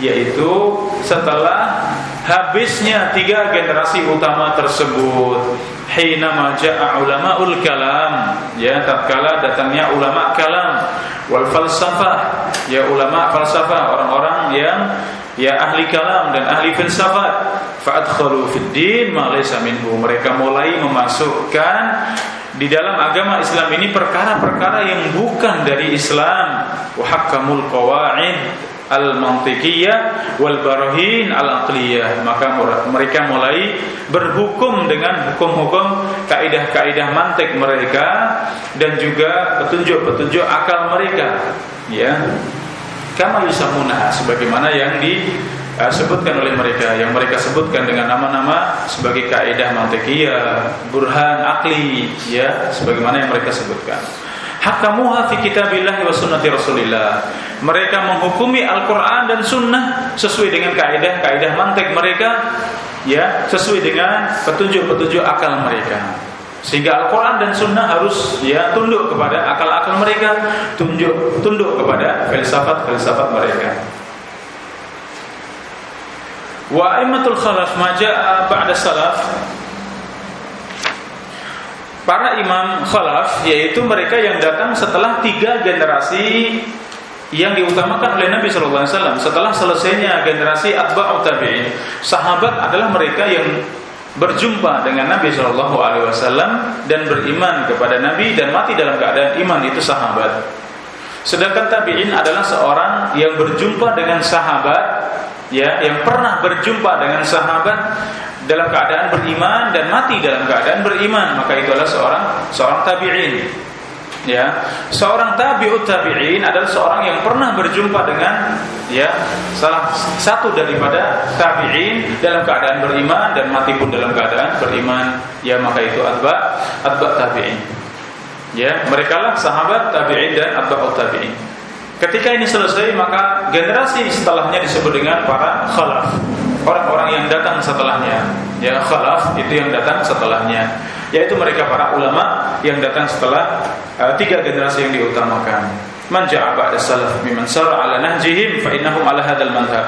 yaitu setelah habisnya tiga generasi utama tersebut. Hina maja'a ulamaul kalam. Ya tatkala datangnya ulama kalam. Wal falsafah. Ya ulama falsafah. Orang-orang yang ya ahli kalam dan ahli filsafat fa'adkhalu fid din ma laysa minhu. Mereka mulai memasukkan di dalam agama Islam ini perkara-perkara yang bukan dari Islam. Wa hakamul qawaid al-mantiqiyah wal barahin al-aqliyah. Maka mereka mulai berhukum dengan hukum-hukum kaidah-kaidah mantik mereka dan juga petunjuk-petunjuk akal mereka. Ya. Kama yusamuna sebagaimana yang disebutkan oleh mereka. Yang mereka sebutkan dengan nama-nama sebagai kaidah mantiqiyah burhan akli ya sebagaimana yang mereka sebutkan. Hakamuha fi kitabillah wa sunnati rasulillah. Mereka menghukumi Al-Qur'an dan sunnah sesuai dengan kaidah-kaidah mantek mereka ya sesuai dengan petunjuk-petunjuk akal mereka. Sehingga Al-Quran dan Sunnah harus ya tunduk kepada akal-akal mereka, tunduk tunduk kepada filsafat-filsafat mereka. Wa aimatul khalaf maja'a ba'da salaf. Para imam khalaf yaitu mereka yang datang setelah tiga generasi yang diutamakan oleh Nabi Shallallahu Alaihi Wasallam. Setelah selesainya generasi atba'ut tabi'in sahabat adalah mereka yang berjumpa dengan Nabi Shallallahu Alaihi Wasallam dan beriman kepada Nabi dan mati dalam keadaan iman itu sahabat. Sedangkan tabi'in adalah seorang yang berjumpa dengan sahabat ya yang pernah berjumpa dengan sahabat dalam keadaan beriman dan mati dalam keadaan beriman. Maka itu adalah seorang seorang tabi'in. Ya seorang tabi'ut tabi'in adalah seorang yang pernah berjumpa dengan ya salah satu daripada tabi'in dalam keadaan beriman dan mati pun dalam keadaan beriman. Ya maka itu atba atba tabi'in. Ya mereka lah sahabat tabi'in dan atba'ut tabi'in ketika ini selesai maka generasi setelahnya disebut dengan para khalaf. Orang-orang yang datang setelahnya. Ya khalaf itu yang datang setelahnya. Yaitu mereka para ulama yang datang setelah uh, tiga generasi yang diutamakan. Man ja'a ba'da salaf mimman sara ala nahjihim fa innahum ala hadzal manhaj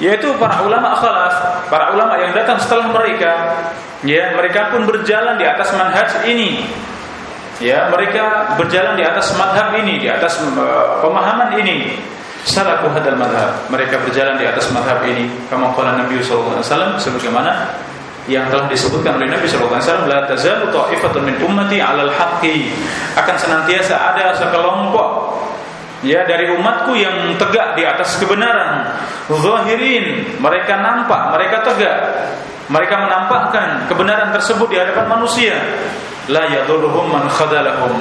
yaitu para ulama khalaf para ulama yang datang setelah mereka ya mereka pun berjalan di atas manhaj ini ya mereka berjalan di atas madhab ini di atas uh, pemahaman ini. Salaku hadal madhab. Mereka berjalan di atas madhab ini. Kama qala Nabi sallallahu alaihi wasallam sebagaimana yang telah disebutkan oleh Nabi sallallahu alaihi wasallam la tazalu ta'ifatun min ummati 'alal haqqi. Akan senantiasa ada sekelompok ya dari umatku yang tegak di atas kebenaran. Zahirin mereka nampak mereka tegak. Mereka menampakkan kebenaran tersebut di hadapan manusia la yadurruhum man khadalahum.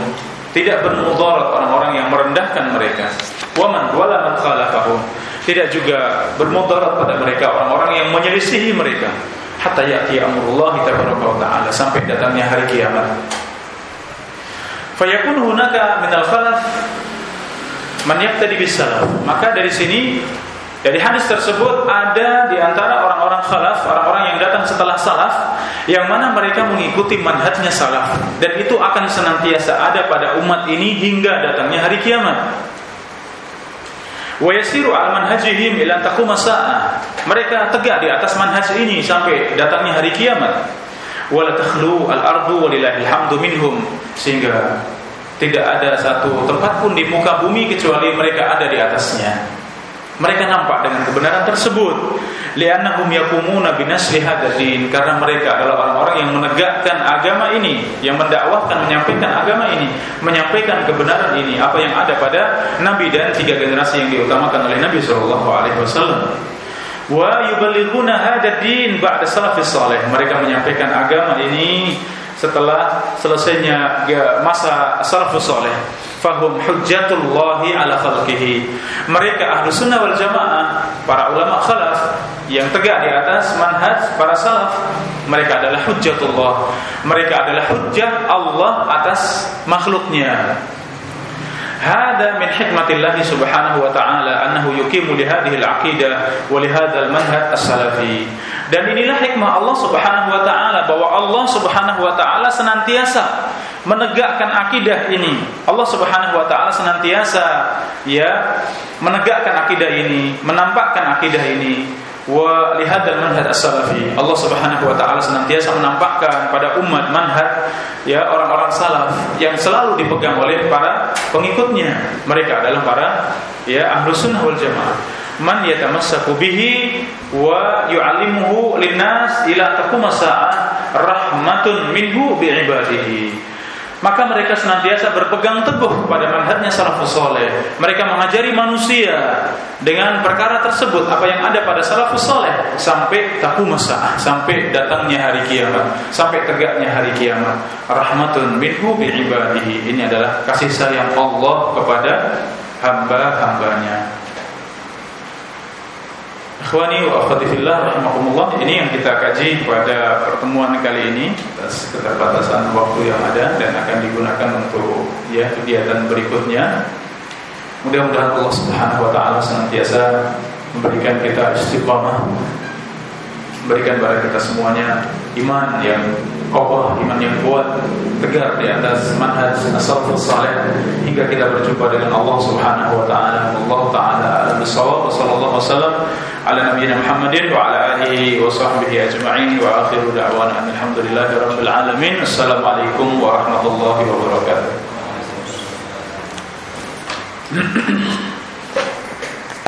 Tidak bermudarat orang-orang yang merendahkan mereka. Waman wala man khalafahum. Tidak juga bermudarat pada mereka orang-orang yang menyelisihi mereka. Hatta ya'ti amrullah ta'ala sampai datangnya hari kiamat. Fayakun hunaka minal khalaf. Man yaqtadi bis maka dari sini dari hadis tersebut ada di antara orang-orang khalaf, orang-orang yang datang setelah salaf yang mana mereka mengikuti manhajnya salaf dan itu akan senantiasa ada pada umat ini hingga datangnya hari kiamat. Wa yasiru al manhajihim ila taquma. Mereka tegak di atas manhaj ini sampai datangnya hari kiamat. Wala takhlu al ardu walillahil hamdu minhum sehingga Tidak ada satu tempat pun di muka bumi kecuali mereka ada di atasnya. Mereka nampak dengan kebenaran tersebut. Li'annahum yakumuna binasri hadzal karena mereka adalah orang-orang yang menegakkan agama ini, yang mendakwahkan, menyampaikan agama ini, menyampaikan kebenaran ini, apa yang ada pada nabi dan tiga generasi yang diutamakan oleh Nabi sallallahu alaihi wasallam. Wa yuballighuna hadzal din ba'da salafis salih. Mereka menyampaikan agama ini setelah selesainya masa salafus saleh fahum hujjatullahi ala khalqihi. Mereka ahlu sunnah wal jamaah, para ulama khalaf yang tegak di atas manhaj para salaf, mereka adalah hujjatullah. Mereka adalah hujjah Allah atas makhluknya. Hada min hikmatillah subhanahu wa ta'ala annahu yuqimu li hadhihi al-aqidah wa li hadzal manhaj as-salafi. Dan inilah hikmah Allah Subhanahu wa taala bahwa Allah Subhanahu wa taala senantiasa menegakkan akidah ini. Allah Subhanahu wa taala senantiasa ya menegakkan akidah ini, menampakkan akidah ini wa lihadzal manhaj as-salafi. Allah Subhanahu wa taala senantiasa menampakkan pada umat manhaj ya orang-orang salaf yang selalu dipegang oleh para pengikutnya. Mereka adalah para ya ahlus sunnah wal jamaah. Man yatamassaku bihi wa yu'allimuhu linnas ila taqum rahmatun minhu bi ibadihi maka mereka senantiasa berpegang teguh pada manhajnya salafus soleh. Mereka mengajari manusia dengan perkara tersebut apa yang ada pada salafus soleh sampai tahu masa, sampai datangnya hari kiamat, sampai tegaknya hari kiamat. Rahmatun minhu bi ibadihi. Ini adalah kasih sayang Allah kepada hamba-hambanya. Ikhwani wa akhwati fillah rahimakumullah Ini yang kita kaji pada pertemuan kali ini atas keterbatasan waktu yang ada dan akan digunakan untuk ya kegiatan berikutnya. Mudah-mudahan Allah Subhanahu wa taala senantiasa memberikan kita istiqamah memberikan kepada kita semuanya iman yang kokoh, iman yang kuat, tegar di atas manhaj as-salafus hingga kita berjumpa dengan Allah Subhanahu wa taala. Allah taala alam bisawab wa sallallahu wasallam ala nabiyyina Muhammadin wa ala alihi wa sahbihi ajma'in wa akhiru da'wana alhamdulillahi rabbil alamin. Assalamualaikum warahmatullahi wabarakatuh. *clears throat*